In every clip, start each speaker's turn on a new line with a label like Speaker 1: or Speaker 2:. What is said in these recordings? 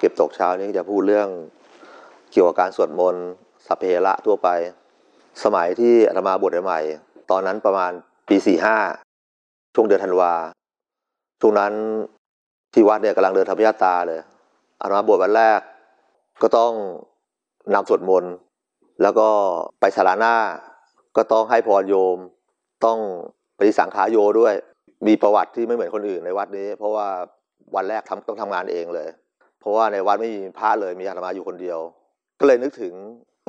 Speaker 1: เก็บตกเช้านี้จะพูดเรื่องเกี่ยวกับการสวดมนต์สัพเพระทั่วไป สมัยที่อาตมาบวชใหม่ตอนนั้นประมาณปีสี่ห้าช่วงเดือนธันวาช่วงนั้นที่วัดเนี่ยกำลังเดินธรรมยาตาเลยอาตมาบวชวันแรก ก็ต้องนำสวดมนต์แล้วก็ไปสาราหน้า ก็ต้องให้พรโยม ต้องปฏิสังขารโยด้วย มีประวัติที่ไม่เหมือนคนอื่นในวัดนี้ เพราะว่าวันแรกทำต้องทำงานเองเลย เพราะว่าในวัดไม่มีพระเลยมีอาตมาอยู่คนเดียว ก็เลยนึกถึง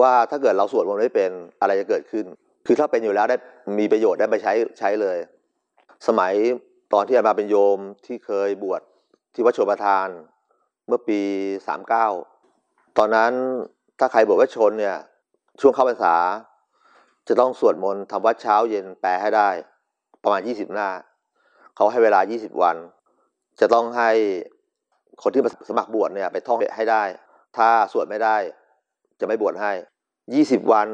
Speaker 1: ว่าถ้าเกิดเราสวดมนต์ไม่เป็นอะไรจะเกิดขึ้น คือถ้าเป็นอยู่แล้วได้มีประโยชน์ได้ไปใช้ใช้เลย สมัยตอนที่อาตมาเป็นโยมที่เคยบวชที่วัดโชประทานเมื่อปีสามเก้าตอนนั้นถ้าใครบวชวัดชนเนี่ยช่วงเข้าพรรษา จะต้องสวดมนต์ทำวัดเช้าเย็นแปลให้ได้ ประมาณยี่สิบหน้า เขาให้เวลายี่สิบวัน จะต้องให้ คนที่มาสมัครบวชเนี่ยไปท่องให้ได้ ถ้าสวดไม่ได้ จะไม่บวชให้ยี่สิบวัน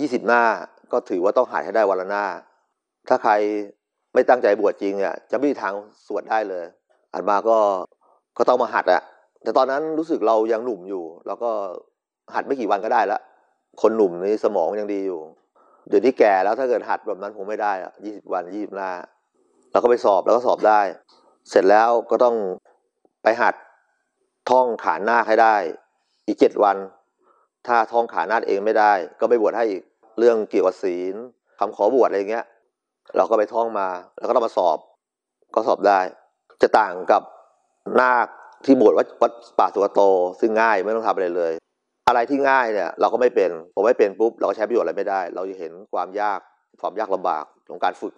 Speaker 1: ยี่สิบหน้าก็ถือว่าต้องหัดให้ได้วันละหน้า ถ้าใครไม่ตั้งใจบวชจริงเนี่ยจะไม่มีทางสวดได้เลยอันมาก็ก็ต้องมาหัดอะแต่ตอนนั้นรู้สึกเรายังหนุ่มอยู่ แล้วก็หัดไม่กี่วันก็ได้ละคนหนุ่มนี่สมองยังดีอยู่ เดี๋ยวนี้แก่แล้วถ้าเกิดหัดแบบนั้นคงไม่ได้อะยี่สิบวันยี่สิบหน้าเราก็ไปสอบแล้วก็สอบได้ เสร็จแล้วก็ต้อง ไปหัดท่องขานนาคให้ได้ อีกเจ็ดวัน ถ้าท่องขานนาคเองไม่ได้ ก็ไปบวชให้อีกเรื่องเกี่ยวกับศีลคำขอบวชอะไรเงี้ย เราก็ไปท่องมา แล้วก็ต้องมาสอบ ก็สอบได้ จะต่างกับนาคที่บวชวัดวัดป่าสุกโต ซึ่งง่ายไม่ต้องทำอะไรเลย อะไรที่ง่ายเนี่ย เราก็ไม่เป็นพอไม่เป็นปุ๊บเราก็ใช้ประโยชน์อะไรไม่ได้ เราจะเห็นความยากความยากลำบากของการฝึก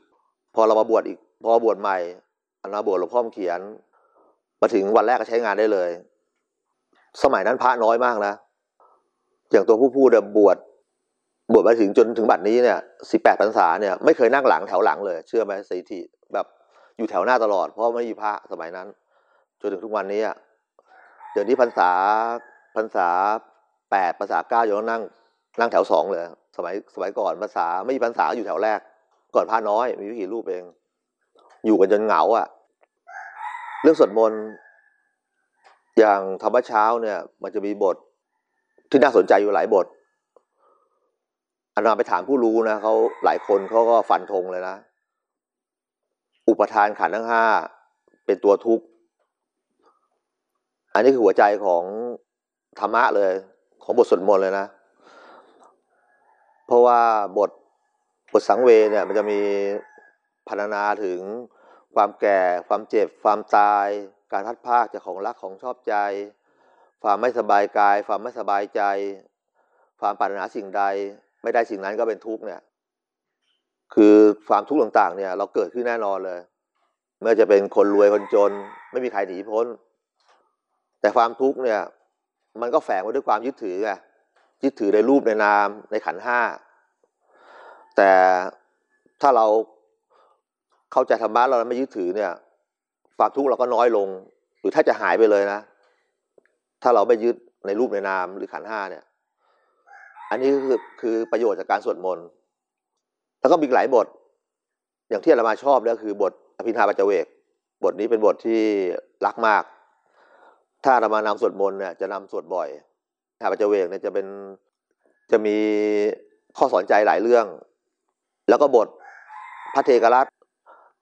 Speaker 1: พอเรามาบวชอีกพอบวชใหม่อันมาบวชหลวงพ่อเขียน มาถึงวันแรกก็ใช้งานได้เลย สมัยนั้นพระน้อยมากนะ อย่างตัวผู้พูดบวชบวชมาถึงจนถึงบัดนี้เนี่ยสิบแปดพรรษาเนี่ยไม่เคยนั่งหลังแถวหลังเลย เชื่อไหมสถิติแบบอยู่แถวหน้าตลอด เพราะไม่มีพระสมัยนั้น จนถึงทุกวันนี้เดี๋ยวนี้พรรษาพรรษาแปดภาษาเก้ายังนั่งนั่งแถวสองเลย สมัยสมัยก่อนภาษาไม่มีพรรษาอยู่แถวแรก ก่อนพระน้อยมีวิกี่รูปเอง อยู่กันจนเหงาอะ เรื่องสวดมนต์อย่างธรรมเช้าเนี่ย มันจะมีบทที่น่าสนใจอยู่หลายบทอันนาไปถามผู้รู้นะเขาหลายคนเขาก็ฟันธงเลยนะ อุปทานขันธ์ทั้งห้าเป็นตัวทุกข์ อันนี้คือหัวใจของธรรมะเลย ของบทสวดมนต์เลยนะ เพราะว่าบทบทสังเวเนี่ย มันจะมีพรรณนาถึง ความแก่ ความเจ็บ ความตาย การทัดภาคจากของรักของชอบใจ ความไม่สบายกาย ความไม่สบายใจ ความปรารถนาสิ่งใด ไม่ได้สิ่งนั้นก็เป็นทุกข์เนี่ย คือความทุกข์ต่างๆ เนี่ย เราเกิดขึ้นแน่นอนเลย เมื่อจะเป็นคนรวยคนจน ไม่มีใครหนีพ้น แต่ความทุกข์เนี่ย มันก็แฝงไว้ด้วยความยึดถือไงยึดถือในรูปในนามในขันห้า แต่ถ้าเรา เข้าใจธรรมะเราไม่ยึดถือเนี่ย ความทุกข์เราก็น้อยลง หรือถ้าจะหายไปเลยนะ ถ้าเราไม่ยึดในรูปในนามหรือขันห้าเนี่ย อันนี้คือคือประโยชน์จากการสวดมนต์แล้วก็มีหลายบท อย่างที่เรามาชอบเนี่ยคือบทอภินาปัจเวกบทนี้เป็นบทที่รักมาก ถ้าเรามานำสวดมนต์เนี่ยจะนำสวดบ่อยอภินาปัจเวกเนี่ยจะเป็นจะมีข้อสอนใจหลายเรื่อง แล้วก็บทพระเทกรัต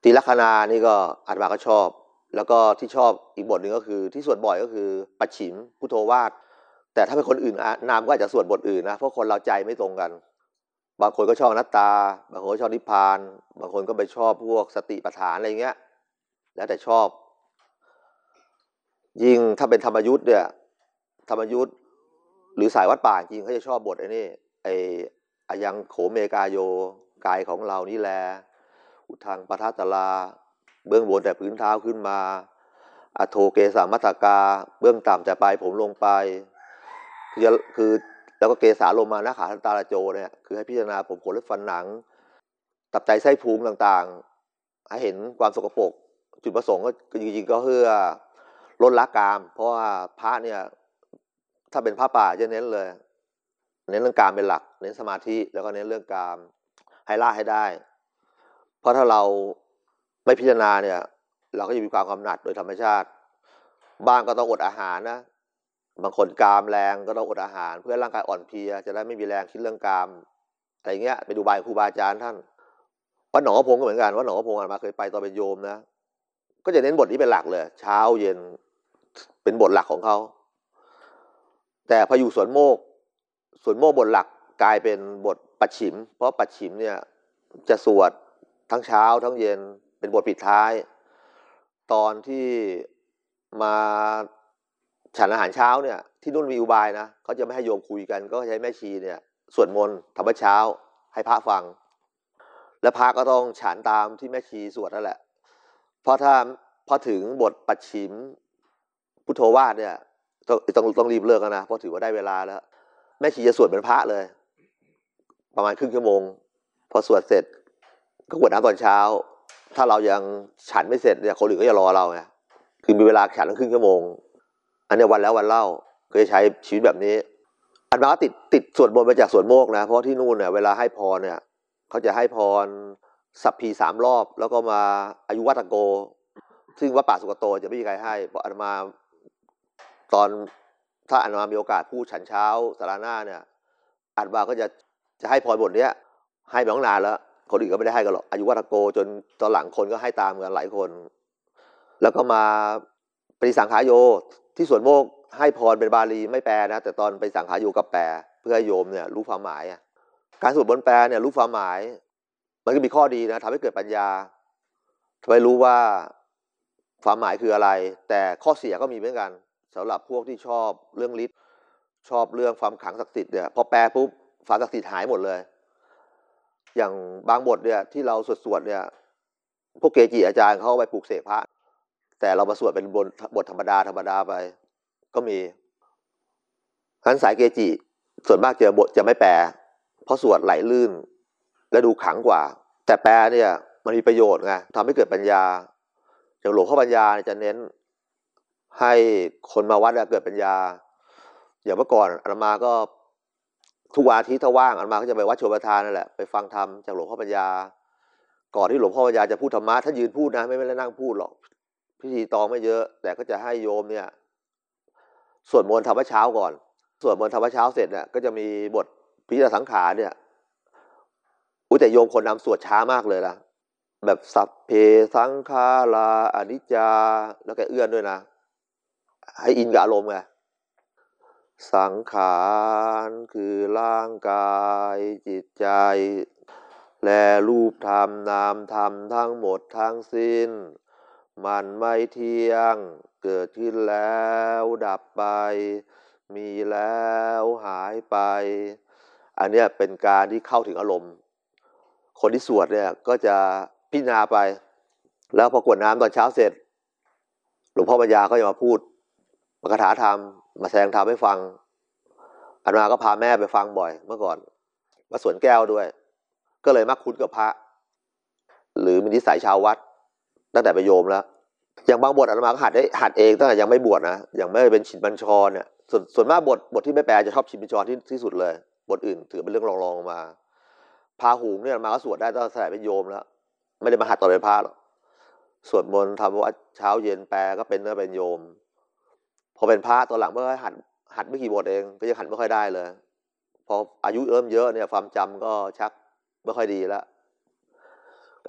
Speaker 1: ตีลัคนานี่ก็อาตมาก็ชอบ แล้วก็ที่ชอบอีกบทหนึ่งก็คือ ที่สวดบ่อยก็คือปัจฉิมพุทโธวาทแต่ถ้าเป็นคนอื่นนามก็อาจจะสวดบทอื่นนะเพราะคนเราใจไม่ตรงกัน บางคนก็ชอบนัตตา บางคนก็ชอบนิพพาน บางคนก็ไปชอบพวกสติปัฏฐานอะไรเงี้ย แล้วแต่ชอบ ยิ่งถ้าเป็นธรรมยุทธ์เนี่ยธรรมยุทธ์หรือสายวัดป่าจริงเขาจะชอบบทไอ้นี่ไอ้อยังโขเมกาโยกายของเรานี่แหละ อุทางปทัตลา เบื้องบนแต่พื้นเท้าขึ้นมา อโทเกสามัตกา เบื้องต่ำแต่ปลายผมลงไป คือคือแล้วก็เกสาลงมาหน้าขาทันตาลโจเนี่ยคือให้พิจารณาผมขนและฟันหนัง ตับใจไส้พุงต่างๆ ให้เห็นความสกปรกจุดประสงค์ก็จริงๆก็เพื่อลดละกาม เพราะว่าพระเนี่ย ถ้าเป็นพระป่าจะเน้นเลย เน้นเรื่องการเป็นหลัก เน้นสมาธิแล้วก็เน้นเรื่องการให้ละให้ได้ เพราะถ้าเราไม่พิจารณาเนี่ย เราก็จะมีความกำหนัดโดยธรรมชาติ บ้างก็ต้องอดอาหารนะบางคนกามแรงก็ต้องอดอาหาร เพื่อร่างกายอ่อนเพลียจะได้ไม่มีแรงคิดเรื่องกามอะไรเงี้ยไปดูบายครูบาอาจารย์ท่านวัดหนองพงก็เหมือนกันวัดหนองพงอ่ามาเคยไปตอนเป็นโยมนะก็จะเน้นบทนี้เป็นหลักเลย เช้าเย็นเป็นบทหลักของเขาแต่พออยู่สวนโมกสวนโมกบทหลักกลายเป็นบทปัดฉิม เพราะปัดฉิมเนี่ยจะสวด ทั้งเช้าทั้งเย็นเป็นบทปิดท้าย ตอนที่มาฉันอาหารเช้าเนี่ยที่นู่นมีอุบายนะเขาจะไม่ให้โยมคุยกัน ก็ใช้แม่ชีเนี่ยสวดมนต์ทำวัดเช้า ให้พระฟัง และพระก็ต้องฉันตามที่แม่ชีสวดนั่นแหละ เพราะถ้าพอถึงบทปัดฉิมพุทโธวาดเนี่ยต้องต้องต้องรีบเลิกนะเพราะถือว่าได้เวลาแล้ว แม่ชีจะสวดเป็นพระเลย ประมาณครึ่งชั่วโมง พอสวดเสร็จ ก็กวดน้ำตอนเช้า ถ้าเรายังฉันไม่เสร็จเนี่ยคนอื่นก็จะรอเราไงคือมีเวลาฉันตั้งครึ่งชั่วโมง อันนี้วันแล้ววันเล่าก็จะใช้ชีวิตแบบนี้ อันมาติดติดสวดมนมาจากสวนโมกนะ เพราะที่นู่นเนี่ยเวลาให้พรเนี่ยเขาจะให้พรสัพพีสามรอบ แล้วก็มาอายุวัตโก ซึ่งว่าป่าสุกโตจะไม่มีใครให้เพราะอันมาตอนถ้าอันมามีโอกาสพูดฉันเช้าสาราหน้าเนี่ยอันมาก็จะจะให้พรบทเนี้ยให้มาตั้งนานแล้ว คนอื่นก็ไม่ได้ให้กันหรอกอายุวัตโกจนตอนหลังคนก็ให้ตามกันหลายคน แล้วก็มาปริสังขารโยที่สวนโมกให้พรเป็นบาลีไม่แปลนะแต่ตอนไปสังขารโยกับแปล เพื่อโยมเนี่ยรู้ความหมายการสวดบนแปลเนี่ยรู้ความหมาย มันก็มีข้อดีนะทำให้เกิดปัญญาทำให้รู้ว่าความหมายคืออะไร แต่ข้อเสียก็มีเหมือนกันสำหรับพวกที่ชอบเรื่องฤทธิ์ชอบเรื่องความขังศักดิ์สิทธิ์เนี่ยพอแปลปุ๊บความศักดิ์สิทธิ์หายหมดเลย อย่างบางบทเนี่ยที่เราสวดสวดเนี่ย พวกเกจิอาจารย์เขาไปปลูกเสกพระ แต่เรามาสวดเป็นบทบทธรรมดาธรรมดาไป ก็มีทั้นสายเกจิ ส่วนมากเจอบทจะไม่แปล เพราะสวดไหลลื่น และดูขังกว่า แต่แปลเนี่ยมันมีประโยชน์ไงทำให้เกิดปัญญา อย่างหลวงพ่อปัญญาจะเน้นให้คนมาวัดเกิดปัญญา อย่างเมื่อก่อนอาตมาก็ ทุกวันอาทิตย์ถ้าว่างอาตมาก็จะไปวัดโชประทานนั่นแหละไปฟังธรรมจากหลวงพ่อปัญญา ก่อนที่หลวงพ่อปัญญาจะพูดธรรมะถ้ายืนพูดนะไม่ไม่ได้นั่งพูดหรอก พิธีตองไม่เยอะ แต่ก็จะให้โยมเนี่ยสวดมนต์ธรรมะเช้าก่อนสวดมนต์ธรรมะเช้าเสร็จเนี่ยก็จะมีบทพิจารสังขารเนี่ยอุ้แต่โยมคนนำสวดช้ามากเลยนะแบบสัพเพสังขาราอนิจจา แล้วแกเอื้อนด้วยนะ ให้อินกับอารมณ์ไง สังขารคือร่างกายจิตใจ และรูปธรรมนามธรรมทั้งหมดทั้งสิ้น มันไม่เที่ยง เกิดขึ้นแล้วดับไป มีแล้วหายไป อันนี้เป็นการที่เข้าถึงอารมณ์ คนที่สวดเนี่ยก็จะพิจารณาไป แล้วพอกวดน้ำตอนเช้าเสร็จ หลวงพ่อปัญญาก็จะมาพูดมาคาถาธรรม มาแสดงธรรมให้ฟังอันมาก็พาแม่ไปฟังบ่อย เมื่อก่อนมาสวนแก้วด้วย ก็เลยมักคุ้นกับพระ หรือมีนิสัยชาววัด ตั้งแต่ไปโยมแล้วอย่างบางบทอันมาก็หัดได้หัดเองตั้งแต่ยังไม่บวชนะอย่างไม่เป็นชินบัญชรเนี่ยส่วนส่วนมากบทบทที่ไม่แปลจะชอบชินบัญชรที่ที่สุดเลย บทอื่นถือเป็นเรื่องรองๆมาพาหูเนี่ยมาก็สวดได้ตั้งแต่เป็นโยมแล้ว ไม่ได้มาหัดตอนเป็นพระหรอกสวดมนต์ทำวัดเช้าเย็นแปลก็เป็นเนื้อเป็นโยม พอเป็นพระตอนหลังเมื่อหัดหัดไม่กี่บทเอง ก็ยังหัดไม่ค่อยได้เลย พออายุเริ่มเยอะเนี่ยความจำก็ชักไม่ค่อยดีแล้ว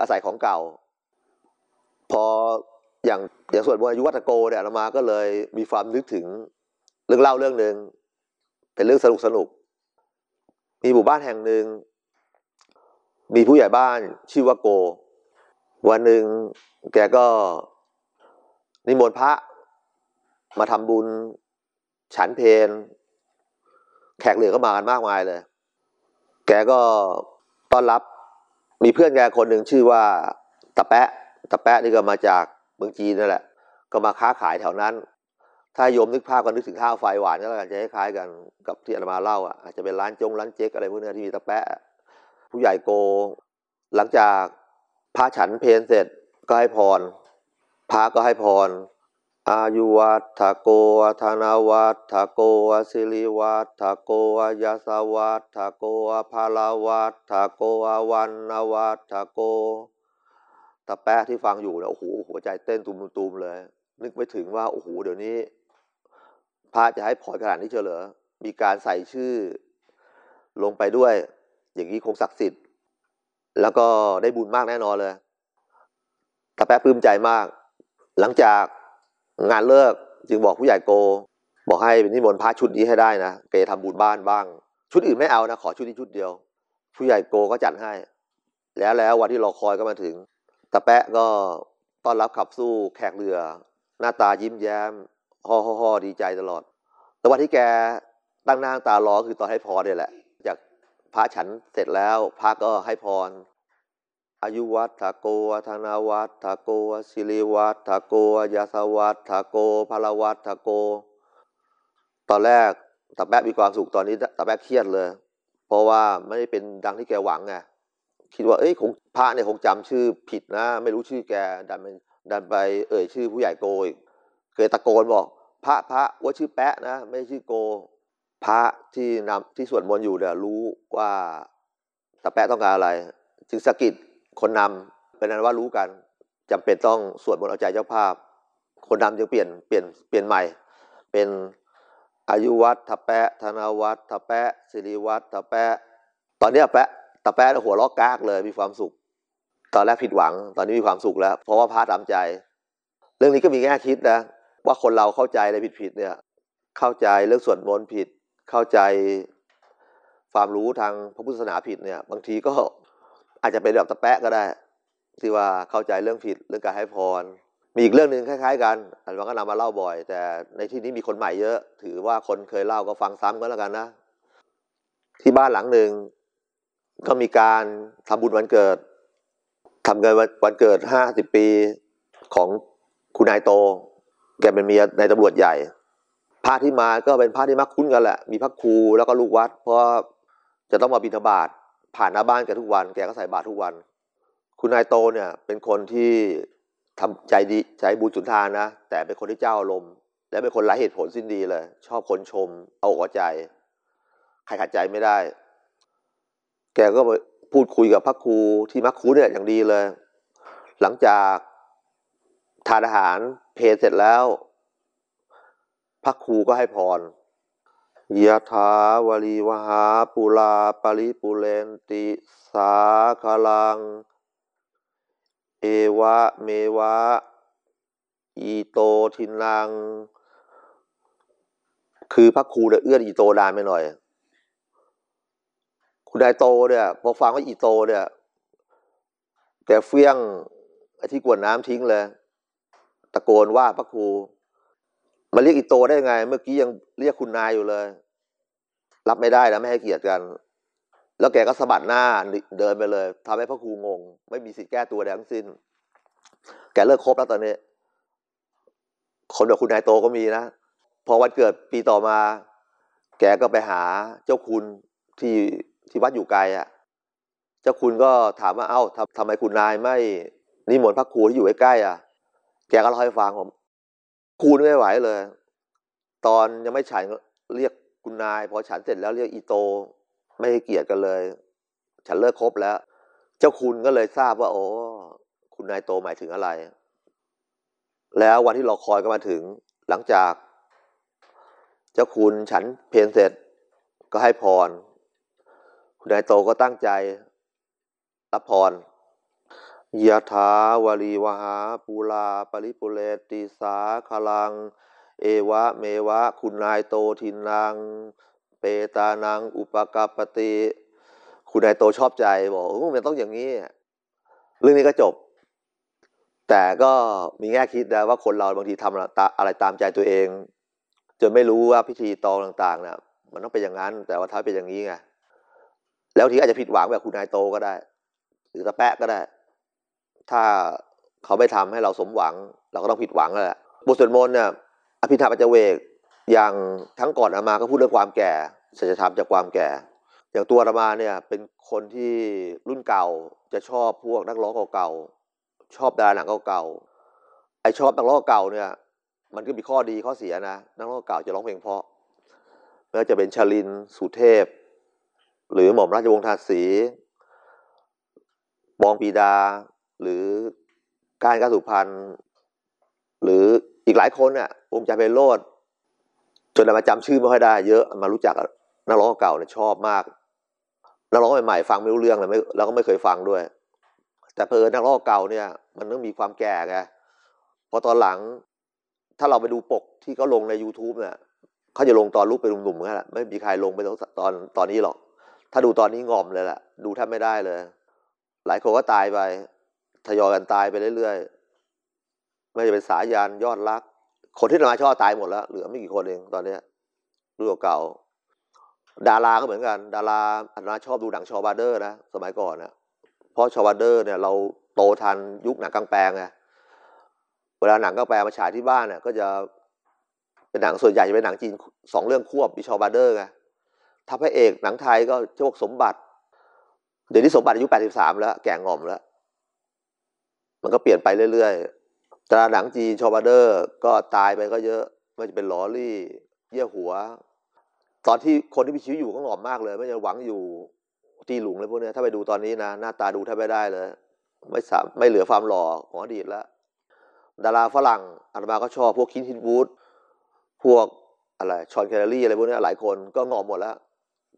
Speaker 1: อาศัยของเก่า พออย่างอย่างส่วนบนอายุวัตโกเนี่ยเรามาก็เลยมีความนึกถึงเรื่องเล่าเรื่องหนึ่งเป็นเรื่องสนุกสนุกมีหมู่บ้านแห่งหนึ่งมีผู้ใหญ่บ้านชื่อว่าโก วันหนึ่งแกก็นิมนต์พระ มาทำบุญ ฉันเพนแขกเหลือก็มากันมากมายเลย แกก็ต้อนรับ มีเพื่อนแกคนหนึ่งชื่อว่าตะแปะตะแปะนี่ก็มาจากเมืองจีนนั่นแหละ ก็มาค้าขายแถวนั้น ถ้าโยมนึกภาพก็นึกถึงข้าวไฟหวานก็แล้วกันจะคล้ายกันกับที่อาตมาเล่าอะอาจจะเป็นร้านจงร้านเจ๊กอะไรพวกนี้ที่มีตะแปะ ผู้ใหญ่โก หลังจากพระฉันเพนเสร็จก็ให้พรพระก็ให้พร อายุวัฏโกธนาวัฏโกสิริวัฏโกยาสวัฏโกภาลาวัฏโกวันนวัฏโกตะแปะที่ฟังอยู่เนี่ยโอ้โหหัวใจเต้นตุมๆเลย นึกไปถึงว่าโอ้โหเดี๋ยวนี้พระจะให้พรขนาดนี้เชียวเหรอมีการใส่ชื่อลงไปด้วย อย่างนี้คงศักดิ์สิทธิ์ แล้วก็ได้บุญมากแน่นอนเลยตาแป๊ะปลื้มใจมาก หลังจาก งานเลิกจึงบอกผู้ใหญ่โก บอกให้เป็นนิมนต์พระชุดนี้ให้ได้นะเกทำบุญบ้านบ้าง ชุดอื่นไม่เอานะขอชุดนี้ชุดเดียว ผู้ใหญ่โกก็จัดให้ แล้วแล้ววันที่รอคอยก็มาถึงตาแปะก็ต้อนรับขับสู้แขกเรือ หน้าตายิ้มแย้มฮ่อฮ่อฮ่อดีใจตลอดแต่วันที่แกตั้งหน้าตารอคือตอนให้พรเนี่ยแหละ จากพระฉันเสร็จแล้วพระก็ให้พร อายุวัตถโกธนาวัตถโกสิริวัตถโกยาสวัตถโกพลวัตถโก ตอนแรกตาแป๊ะมีความสุขตอนนี้ตาแป๊ะเครียดเลย เพราะว่าไม่ได้เป็นดังที่แกหวังไงคิดว่าเอ้ยคงพระเนี่ยคงจำชื่อผิดนะ ไม่รู้ชื่อแกดันไปดันไปเอ่ยชื่อผู้ใหญ่โกอีกเคยตะโกนบอก พระพระว่าชื่อแปะนะ ไม่ชื่อโก พระที่นำที่สวดมนต์อยู่เนี่ยรู้ว่าตาแปะต้องการอะไร จึงสะกิด คนนำเป็นนั้นว่ารู้กันจำเป็นต้องสวดมนต์เอาใจเจ้าภาพ คนนำจึงเปลี่ยนเปลี่ยนเปลี่ยนใหม่ เป็นอายุวัดทะแปะธนวัดทะแปะสิริวัดทะแปะตอนนี้แปะตะแปะหัวล้อกากเลยมีความสุข ตอนแรกผิดหวัง ตอนนี้มีความสุขแล้ว เพราะว่าพระตามใจ เรื่องนี้ก็มีแง่คิดนะว่าคนเราเข้าใจอะไรผิดๆเนี่ย เข้าใจเรื่องสวดมนต์ผิด เข้าใจความรู้ทางพระพุทธศาสนาผิดเนี่ย บางทีก็ อาจจะเป็นแบบตะแปะก็ได้ ที่ว่าเข้าใจเรื่องผิดเรื่องการให้พร มีอีกเรื่องหนึ่งคล้าย ๆ กัน อันว่าก็นำมาเล่าบ่อย แต่ในที่นี้มีคนใหม่เยอะ ถือว่าคนเคยเล่าก็ฟังซ้ำก็แล้วกันนะ ที่บ้านหลังหนึ่งก็มีการทำบุญวันเกิดทำเงินวันเกิดห้าสิบปีของคุณนายโต แกเป็นเมียในตำรวจใหญ่พระที่มาก็เป็นพระที่มักคุ้นกันแหละ มีพระครูแล้วก็ลูกวัด เพราะจะต้องมาบิณฑบาต ผ่านหน้าบ้านแกทุกวัน แกก็ใส่บาตรทุกวัน คุณนายโตเนี่ยเป็นคนที่ทำใจดีใจบุญสุนทานนะ แต่เป็นคนที่เจ้าอารมณ์ และเป็นคนไร้เหตุผลสิ้นดีเลย ชอบคนชม เอาอกเอาใจ ใครขัดใจไม่ได้ แกก็พูดคุยกับพระครูที่มักคูเนี่ยอย่างดีเลย หลังจากทานอาหารเพลเสร็จแล้วพระครูก็ให้พร ยะถาวลีวหาปุลาปริปุเรนติสาคลัง เอวะเมวะ อีโตทินัง คือพระครูเนี่ยเอื้อนอีโตดานไปหน่อย คุณนายโตเนี่ยพอฟังว่าอีโตเนี่ยแกเฟี้ยงไอ้ที่กวนน้ำทิ้งเลย ตะโกนว่าพระครู มาเรียกอีโตได้ไง เมื่อกี้ยังเรียกคุณนายอยู่เลย รับไม่ได้นะไม่ให้เกียรติกัน แล้วแกก็สะบัดหน้าเดินไปเลยทำให้พระครูงง ไม่มีสิทธิ์แก้ตัวใดทั้งสิ้น แกเลิกคบแล้วตอนนี้ คนแบบคุณนายโตก็มีนะ พอวันเกิดปีต่อมา แกก็ไปหาเจ้าคุณที่ที่วัดอยู่ไกลอะ เจ้าคุณก็ถามว่าเอ้าทำทำไมคุณนายไม่นิมนต์พระครูที่อยู่ใกล้ๆอะ แกก็เล่าให้ฟังผม ครูไม่ไหวเลย ตอนยังไม่ฉันเรียกคุณนาย พอฉันเสร็จแล้วเรียกอีโต ไม่ให้เกียรติกันเลย ฉันเลิกคบแล้ว เจ้าคุณก็เลยทราบว่า โอ้คุณนายโตหมายถึงอะไร แล้ววันที่รอคอยก็มาถึง หลังจาก เจ้าคุณฉันเพลนเสร็จก็ให้พร คุณนายโตก็ตั้งใจรับพร ยะถาวลีวหาปูลาปริปุเรติสาคลัง เอวะเมวะ คุณนายโตทินัง เปตานัง อุปกาปติ คุณนายโตชอบใจบอกมันต้องอย่างนี้ เรื่องนี้ก็จบ แต่ก็มีแง่คิดนะว่าคนเราบางทีทำอะไรตามใจตัวเอง จนไม่รู้ว่าพิธีตองต่างๆเนี่ยมันต้องเป็นอย่างนั้น แต่ว่าท้ายเป็นอย่างนี้ไงแล้วทีอาจจะผิดหวังแบบคุณนายโตก็ได้ หรือตะแปะก็ได้ ถ้าเขาไม่ทำให้เราสมหวัง เราก็ต้องผิดหวังแล้วแหละบทสวดมนต์เนี่ยอภิธรรมปัจเจเวกอย่างทั้งก่อนอามาก็พูดเรื่องความแก่สัจธรรมจากความแก่ อย่างตัวอามาเนี่ยเป็นคนที่รุ่นเก่าจะชอบพวกนักร้องเก่าๆชอบดาราหนังเก่าๆไอชอบนักร้องเก่าเนี่ยมันก็มีข้อดีข้อเสียนะนักร้องเก่าจะร้องเพลงเพราะไม่ว่าจะเป็นชลินสุเทพ หรือหม่อมราชวงศ์ทาสีบองปีดา หรือการกาสุพันธ์หรืออีกหลายคนเนี่ยองค์จาเพโรดจนมาจำชื่อไม่ค่อยได้ เยอะมารู้จักนักร้องเก่าเนี่ยชอบมากนักร้องใหม่ๆฟังไม่รู้เรื่องเลยไม่แล้วก็ไม่เคยฟังด้วย แต่เพอนักร้องเก่าเนี่ย มันต้องมีความแก่ไงพอตอนหลัง ถ้าเราไปดูปกที่เขาลงใน youtube เนี่ยเขาจะลงตอนรูปเป็นหนุ่มๆแค่ล่ะไม่มีใครลงไปตอนตอนตอนนี้หรอก ถ้าดูตอนนี้งอมเลยแหละดูแทบไม่ได้เลย หลายคนก็ตายไป ทยอยกันตายไปเรื่อยๆ ไม่ว่าจะเป็นสายัณห์ยอดรัก คนที่อาตมาชอบตายหมดแล้ว เหลือไม่กี่คนเองตอนเนี้ยรุ่นเก่า ดาราก็เหมือนกัน ดาราอาตมาชอบดูหนัง Shaw Brothers นะสมัยก่อนนะเพราะ Shaw Brothers เนี่ยเราโตทันยุคหนังกลางแปลงไงเวลาหนังกลางแปลงมาฉายที่บ้านเนี่ยก็จะเป็นหนังส่วนใหญ่จะเป็นหนังจีนสองเรื่องควบมี Shaw Brothers ไงถ้าพระเอกหนังไทยก็ชอบสมบัติ เดี๋ยวนี้สมบัติอายุแปดสิบสามแล้ว แก่หง่อมแล้ว มันก็เปลี่ยนไปเรื่อยๆแต่หนังจีน Shaw Brothers ก็ตายไปก็เยอะไม่ว่าจะเป็นโลลี่ เยี่ยหัว ตอนที่คนที่มีชีวิตอยู่ก็หง่อมมากเลย ไม่ว่าจะหวังหยู่ตี้หลุงเลยพวกนี้ถ้าไปดูตอนนี้นะหน้าตาดูแทบไม่ได้เลย ไม่สามไม่เหลือความหล่อของอดีตแล้วดาราฝรั่งอาตมาก็ชอบพวกคลินต์ อีสต์วูดพวกอะไรฌอน คอนเนอรี่อะไรพวกนี้หลายคนก็หง่อมหมดแล้ว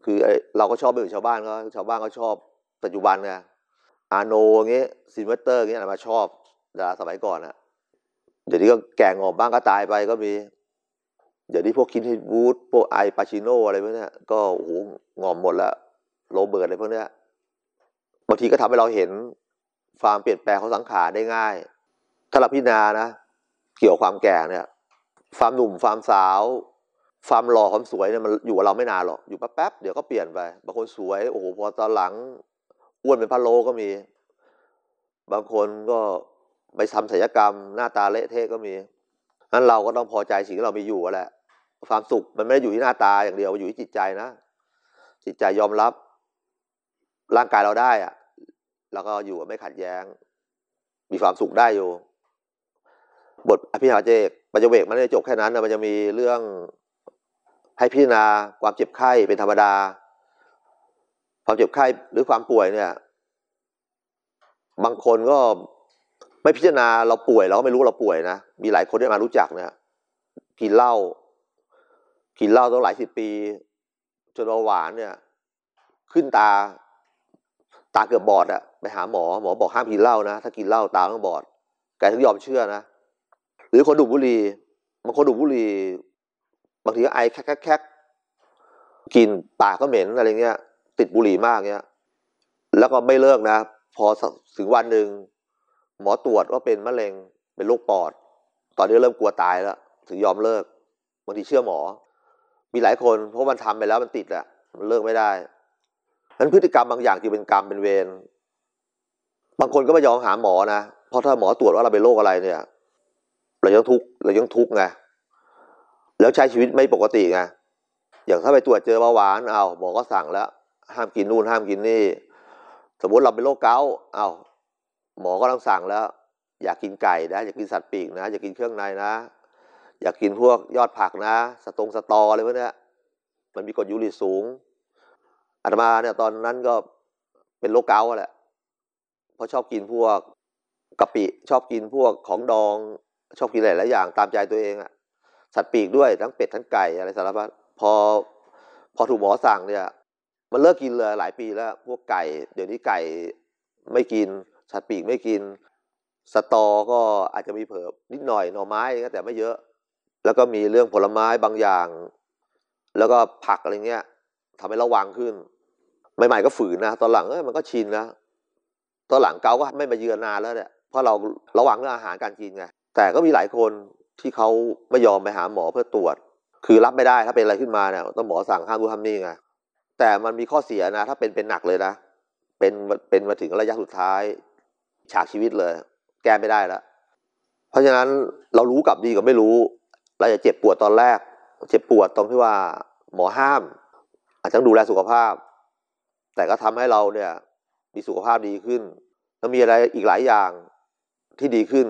Speaker 1: คือเราก็ชอบไม่เหมือนชาวบ้านเขาชาวบ้านก็ชอบปัจจุบันไง อาร์โนลด์เงี้ยซิลเวสเตอร์เงี้ยอาตมาชอบดาราสมัยก่อนอะเดี๋ยวนี้ก็แก่หง่อมบ้างก็ตายไปก็มี เดี๋ยวนี้พวกคลินต์ อีสต์วูดพวกอัล ปาชิโนอะไรพวกนี้ก็โอ้โหงอมหมดล้วโรเบิร์ตอะไรพวกนี้บางทีก็ทำให้เราเห็นความเปลี่ยนแปลงของสังขารได้ง่าย ถ้าเราพิจารณานะ เกี่ยวความแก่เนี่ยความหนุ่มความสาวความหล่อความสวยเนี่ยมันอยู่กับเราไม่นานหรอกอยู่แป๊บๆเดี๋ยวก็เปลี่ยนไปบางคนสวยโอ้โหพอตอนหลัง อ้วนเป็นพะโลก็มี บางคนก็ไปทำศัลยกรรม หน้าตาเละเทะก็มีนั้นเราก็ต้องพอใจสิ่งที่เรามีอยู่แหละ ความสุขมันไม่ได้อยู่ที่หน้าตาอย่างเดียวอยู่ที่จิตใจนะ จิตใจยอมรับ ร่างกายเราได้อะแล้วก็อยู่ไม่ขัดแย้ง มีความสุขได้อยู่ บทอภิหาเจกปัจเจกมันไม่ได้จบแค่นั้นนะมันจะมีเรื่องให้พิจารณาความเจ็บไข้เป็นธรรมดา ความเจ็บไข้หรือความป่วยเนี่ย บางคนก็ไม่พิจารณาเราป่วยเราก็ไม่รู้เราป่วยนะมีหลายคนที่มารู้จักเนี่ยกินเหล้ากินเหล้าตั้งหลายสิบปีจนเบาหวานเนี่ย ขึ้นตา ตาเกือบบอดอะไปหาหมอหมอบอกห้ามกินเหล้านะถ้ากินเหล้าตาต้องบอดแกถึงยอมเชื่อนะหรือคนดูบุหรี่บางคนดูบุหรี่บางทีก็ไอแคกแคกกินปากก็เหม็นอะไรเงี้ย ติดบุหรี่มากเงี้ย แล้วก็ไม่เลิกนะ พอถึงวันหนึ่งหมอตรวจว่าเป็นมะเร็งเป็นโรคปอด ตอนนี้เริ่มกลัวตายแล้ว ถึงยอมเลิกบางทีเชื่อหมอ มีหลายคนเพราะมันทำไปแล้วมันติดอะมันเลิกไม่ได้นั้นพฤติกรรมบางอย่างที่เป็นกรรมเป็นเวรบางคนก็ไม่ยอมหาหมอนะเพราะถ้าหมอตรวจว่าเราเป็นโรคอะไรเนี่ยเรายังทุกข์เรายังทุกข์ไงแล้วใช้ชีวิตไม่ปกติไงอย่างถ้าไปตรวจเจอเบาหวานเอาหมอก็สั่งแล้ว ห้ามกินนู่นห้ามกินนี่ สมมติเราเป็นโรคเกาต์เอาหมอก็ต้องสั่งแล้ว อยากกินไก่นะอยากกินสัตว์ปีกนะอยากกินเครื่องในนะ อยากกินพวกยอดผักนะ สตงสตออะไรพวกนี้มันมีกรดยูริกสูงอาตมาเนี่ยตอนนั้นก็เป็นโรคเกาต์แหละเพราะชอบกินพวกกะปิชอบกินพวกของดองชอบกินหลายๆอย่างตามใจตัวเองอะสัตว์ปีกด้วยทั้งเป็ดทั้งไก่อะไรสารพัดพอพอถูกหมอสั่งเนี่ย มันเลิกกินเลยหลายปีแล้ว พวกไก่ เดี๋ยวนี้ไก่ไม่กิน สัตว์ปีกไม่กิน สตอก็อาจจะมีเผิบนิดหน่อยหน่อไม้แต่ไม่เยอะ แล้วก็มีเรื่องผลไม้บางอย่าง แล้วก็ผักอะไรเงี้ยทำให้ระวังขึ้นใหม่ๆก็ฝืนนะตอนหลังเอ้ยมันก็ชินนะตอนหลังเกาก็ไม่มาเยือนนานแล้วเนี่ยเพราะเราระวังเรื่องอาหารการกินไงแต่ก็มีหลายคนที่เขาไม่ยอมไปหาหมอเพื่อตรวจ คือรับไม่ได้ถ้าเป็นอะไรขึ้นมาเนี่ยต้องหมอสั่งห้ามดูทำนี่ไง แต่มันมีข้อเสียนะ ถ้าเป็นเป็นหนักเลยนะ เป็นเป็นมาถึงระยะสุดท้าย ฉากชีวิตเลย แก้ไม่ได้แล้วเพราะฉะนั้นเรารู้กับดีกับไม่รู้ เราจะเจ็บปวดตอนแรก เจ็บปวดตรงที่ว่าหมอห้าม อาจจะดูแลสุขภาพ แต่ก็ทำให้เราเนี่ย มีสุขภาพดีขึ้น แล้วมีอะไรอีกหลายอย่างที่ดีขึ้น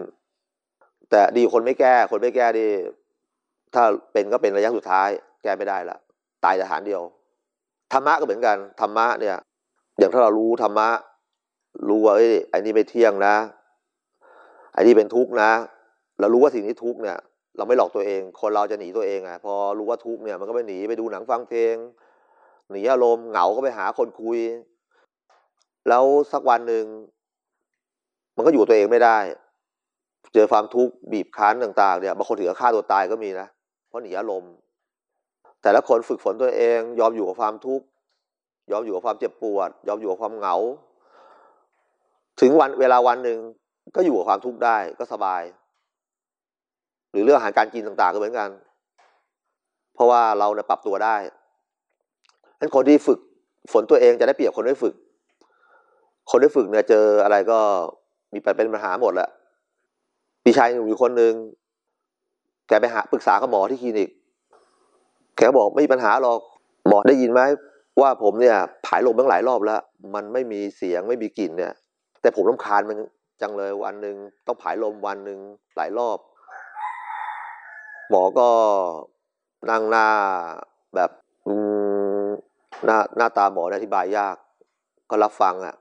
Speaker 1: แต่ดีคนไม่แก้ คนไม่แก้ดีถ้าเป็นก็เป็นระยะสุดท้าย แก้ไม่ได้ละตายสถานเดียว ธรรมะก็เหมือนกันธรรมะเนี่ย อย่างถ้าเรารู้ธรรมะ รู้ว่าไอ้ไอ้นี่ไม่เที่ยงนะไอ้นี่เป็นทุกข์นะ เรารู้ว่าสิ่งนี้ทุกข์เนี่ย เราไม่หลอกตัวเอง คนเราจะหนีตัวเองอะพอรู้ว่าทุกข์เนี่ยมันก็ไปหนีไปดูหนังฟังเพลงหนีอารมณ์เหงาก็ไปหาคนคุย แล้วสักวันหนึ่งมันก็อยู่ตัวเองไม่ได้ เจอความทุกข์บีบคั้นต่าง ๆ เนี่ยบางคนถึงกับฆ่าตัวตายก็มีนะเพราะหนีอารมณ์ แต่ละคนฝึกฝนตัวเอง ยอมอยู่กับความทุกข์ยอมอยู่กับความเจ็บปวด ยอมอยู่กับความเหงา ถึงวันเวลาวันหนึ่งก็อยู่กับความทุกข์ได้ก็สบาย หรือเรื่องอาหารการกินต่าง ๆ ก็เหมือนกัน เพราะว่าเราเนี่ยปรับตัวได้ฉะนั้นคนที่ฝึกฝนตัวเองจะได้เปรียบคนไม่ฝึก คนที่ฝึกเนี่ยเจออะไรก็มีเป็นปัญหาหมดแหละพี่ชายหนุ่มอยู่คนหนึ่งแกไปหาปรึกษากับหมอที่คลินิก แกบอกไม่มีปัญหาหรอกหมอได้ยินไหมว่าผมเนี่ยผายลมตั้งหลายรอบแล้ว มันไม่มีเสียงไม่มีกลิ่นเนี่ย แต่ผมรำคาญมันจังเลยวันหนึ่งต้องผายลมวันหนึ่งหลายรอบ หมอก็นั่งหน้าแบบหน้าหน้าตาหมออธิบายยาก ก็รับฟังอะ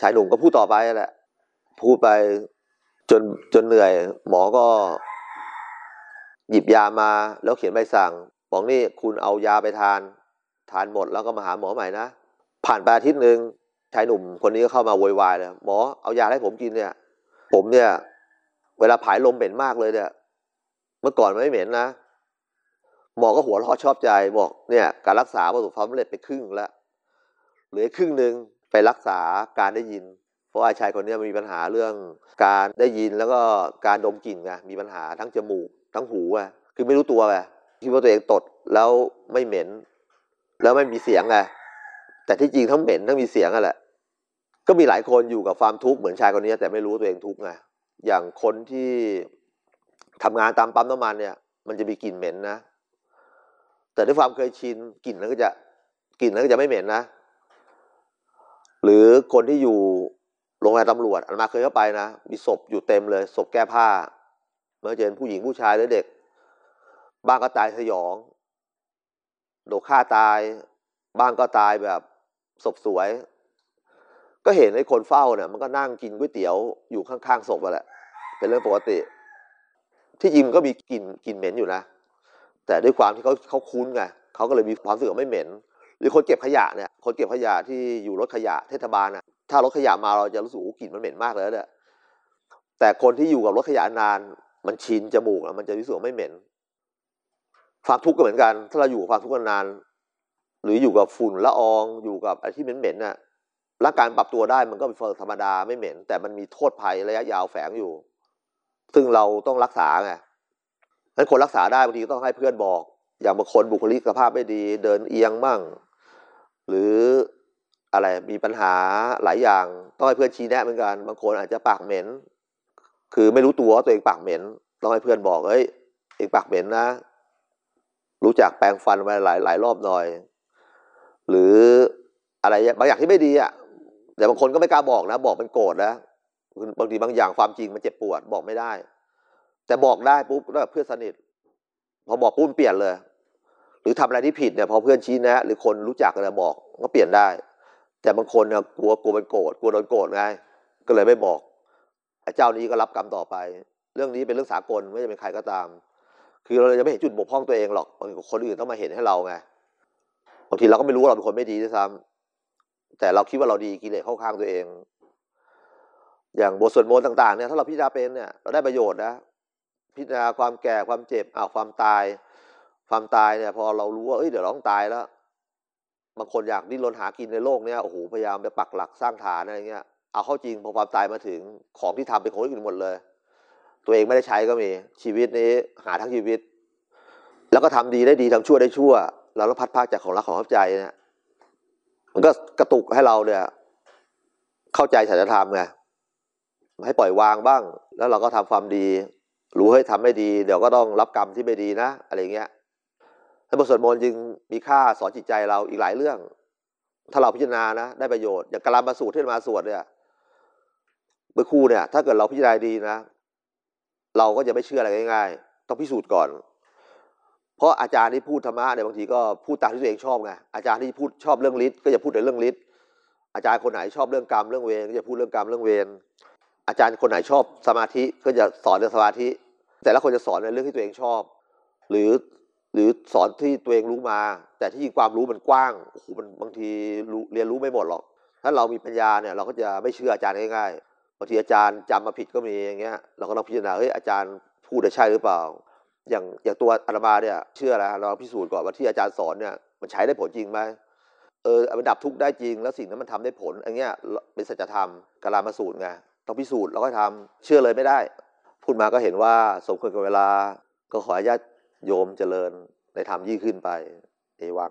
Speaker 1: ชายหนุ่มก็พูดต่อไปแหละ พูดไปจนจนเหนื่อย หมอก็ หยิบยามาแล้วเขียนใบสั่ง บอกนี่คุณเอายาไปทาน ทานหมดแล้วก็มาหาหมอใหม่นะผ่านไปอาทิตย์หนึ่งชายหนุ่มคนนี้ก็เข้ามาโวยวายเลยหมอเอายาให้ผมกินเนี่ย ผมเนี่ย เวลาผายลมเหม็นมากเลยเนี่ย เมื่อก่อนมันไม่เหม็นนะหมอก็หัวเราะชอบใจบอกเนี่ย การรักษาประสบความสำเร็จไปครึ่งแล้วเหลือครึ่งหนึ่งไปรักษาการได้ยิน เพราะว่าชายคนนี้มีปัญหาเรื่องการได้ยินแล้วก็การดมกลิ่นไงมีปัญหาทั้งจมูกทั้งหูไงคือไม่รู้ตัวไง คิดว่าตัวเองตดแล้วไม่เหม็น แล้วไม่มีเสียงไงแต่ที่จริงทั้งเหม็นทั้งมีเสียงอะแหละก็มีหลายคนอยู่กับความทุกข์เหมือนชายคนนี้แต่ไม่รู้ตัวเองทุกข์ไงอย่างคนที่ทำงานตามปั๊มน้ำมันเนี่ย มันจะมีกลิ่นเหม็นนะแต่ด้วยความเคยชินกลิ่นนั้นก็จะกลิ่นนั้นก็จะไม่เหม็นนะ หรือคนที่อยู่โรงพยาบาลตำรวจอันมาเคยเข้าไปนะมีศพอยู่เต็มเลยศพแก้ผ้าไม่ว่าจะเป็นผู้หญิงผู้ชายหรือเด็ก บ้างก็ตายสยองโดนฆ่าตายบ้างก็ตายแบบศพสวย ก็เห็นไอ้คนเฝ้าเนี่ยมันก็นั่งกินก๋วยเตี๋ยวอยู่ข้างๆศพอะแหละ เป็นเรื่องปกติ ที่จริงก็มีกลิ่นกลิ่นเหม็นอยู่นะ แต่ด้วยความที่เขาเขาคุ้นไงเขาก็เลยมีความรู้สึกว่าไม่เหม็น หรือคนเก็บขยะเนี่ย คนเก็บขยะที่อยู่รถขยะเทศบาลน่ะถ้ารถขยะมาเราจะรู้สึกว่ากลิ่นมันเหม็นมากเลยเนี่ยแต่คนที่อยู่กับรถขยะนาน มันชินจมูกแล้วมันจะรู้สึกว่าไม่เหม็น ความทุกข์ก็เหมือนกัน ถ้าเราอยู่กับความทุกข์นานหรืออยู่กับฝุ่นละอองอยู่กับอะไรที่เหม็นๆน่ะร่างกายปรับตัวได้มันก็เป็นธรรมดาไม่เหม็น แต่มันมีโทษภัยระยะยาวแฝงอยู่ ซึ่งเราต้องรักษาไงนั้นคนรักษาได้บางทีก็ต้องให้เพื่อนบอก อย่างบางคนบุคลิกภาพไม่ดี เดินเอียงมั่ง หรืออะไรมีปัญหาหลายอย่างต้องให้เพื่อนชี้แนะเหมือนกันบางคนอาจจะปากเหม็น คือไม่รู้ตัวตัวเองปากเหม็นต้องให้เพื่อนบอกเอ้ยเองปากเหม็นนะ รู้จักแปรงฟันมาหลายหลายรอบหน่อย หรืออะไรบางอย่างที่ไม่ดีอะแต่บางคนก็ไม่กล้าบอกนะ บอกเป็นโกรธนะบางทีบางอย่างความจริงมันเจ็บปวดบอกไม่ได้ แต่บอกได้ปุ๊บแล้วเพื่อนสนิท พอบอกปุ๊บเปลี่ยนเลย หรือทำอะไรที่ผิดเนี่ยพอเพื่อนชี้แนะหรือคนรู้จักอะไรบอกก็เปลี่ยนได้ แต่บางคนเนี่ยกลัวกลัวเป็นโกรธกลัวโดนโกรธไงก็เลยไม่บอกไอ้เจ้านี้ก็รับกรรมต่อไป เรื่องนี้เป็นเรื่องสากลไม่จะเป็นใครก็ตาม คือเราจะไม่เห็นจุดบกพร่องตัวเองหรอกคนอื่นต้องมาเห็นให้เราไงบางทีเราก็ไม่รู้ว่าเราเป็นคนไม่ดีด้วยซ้ำแต่เราคิดว่าเราดีกิเลสเข้าข้างตัวเอง อย่างบทสวดมนต์ต่างๆเนี่ยถ้าเราพิจารณาเป็นเนี่ยเราได้ประโยชน์นะพิจารณาความแก่ความเจ็บอ้าวความตาย ความตายเนี่ยพอเรารู้ว่าเอ้ยเดี๋ยวเราต้องตายแล้วบางคนอยากดิ้นรนหากินในโลกเนี้ยโอ้โหพยายามไปปักหลักสร้างฐานอะไรเงี้ยเอาเข้าจริงพอความตายมาถึงของที่ทำเป็นของอื่นหมดเลย ตัวเองไม่ได้ใช้ก็มีชีวิตนี้หาทั้งชีวิต แล้วก็ทำดีได้ดีทำชั่วได้ชั่ว เราต้องพัดพากจากของรักของเข้าใจเนี่ยมันก็กระตุกให้เราเนี่ย เข้าใจสัจธรรมไงให้ปล่อยวางบ้าง แล้วเราก็ทำความดี รู้ให้ทำไม่ดี เดี๋ยวก็ต้องรับกรรมที่ไม่ดีนะ อะไรเงี้ยให้บทสวดมนต์จึงมีค่าสอนจิตใจเราอีกหลายเรื่อง ถ้าเราพิจารณานะ ได้ประโยชน์อย่างกลามาสูตรที่มาสวดเนี่ยเมื่อคู่เนี่ย ถ้าเกิดเราพิจารณาดีนะ เราก็จะไม่เชื่ออะไรง่ายๆ ต้องพิสูจน์ก่อน เพราะอาจารย์ที่พูดธรรมะเนี่ยบางทีก็พูดตามที่ตัวเองชอบไง อาจารย์ที่พูดชอบเรื่องฤทธิ์ก็จะพูดแต่เรื่องฤทธิ์ อาจารย์คนไหนชอบเรื่องกรรมเรื่องเวรก็จะพูดเรื่องกรรมเรื่องเวร อาจารย์คนไหนชอบสมาธิก็จะสอนเรื่องสมาธิ แต่ละคนจะสอนในเรื่องที่ตัวเองชอบ หรือหรือสอนที่ตัวเองรู้มา แต่ที่จความรู้มันกว้างโอ้โหมันบางทีเรียนรู้ไม่หมดหรอก ถ้าเรามีปัญญาเนี่ยเราก็จะไม่เชื่ออาจารย์ง่ายๆางทีอาจารย์จำมาผิดก็มีอย่างเงี้ยเราก็ต้องพิจารณาเฮ้ยอาจารย์พูดได้ใช่หรือเปล่า อย่างอย่างตัวอาตมาเนี่ย เชื่อแล้วเราพิสูจน์ก่อนว่าที่อาจารย์สอนเนี่ยมันใช้ได้ผลจริงไหมเออมันดับทุกข์ได้จริง แล้วสิ่งนั้นมันทำได้ผลอันเนี้ยเป็นสัจธรรมกาลามาสูตรไงต้องพิสูจน์แล้วก็ทำเชื่อเลยไม่ได้ พูดมาก็เห็นว่าสมควรกับเวลาก็ขอให้ญาติโยมเจริญในธรรมยิ่งขึ้นไปเอวัง